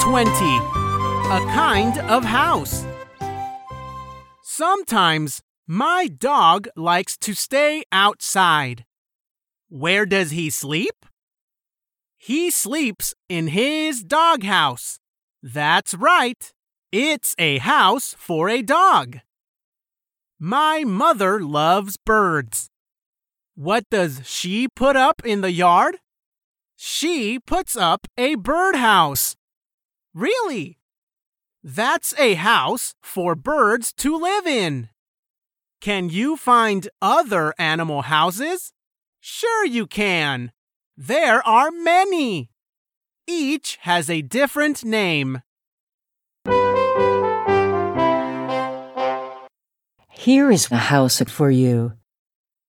20. A kind of house. Sometimes my dog likes to stay outside. Where does he sleep? He sleeps in his doghouse. That's right. It's a house for a dog. My mother loves birds. What does she put up in the yard? She puts up a birdhouse. Really? That's a house for birds to live in. Can you find other animal houses? Sure, you can. There are many. Each has a different name. Here is a house for you.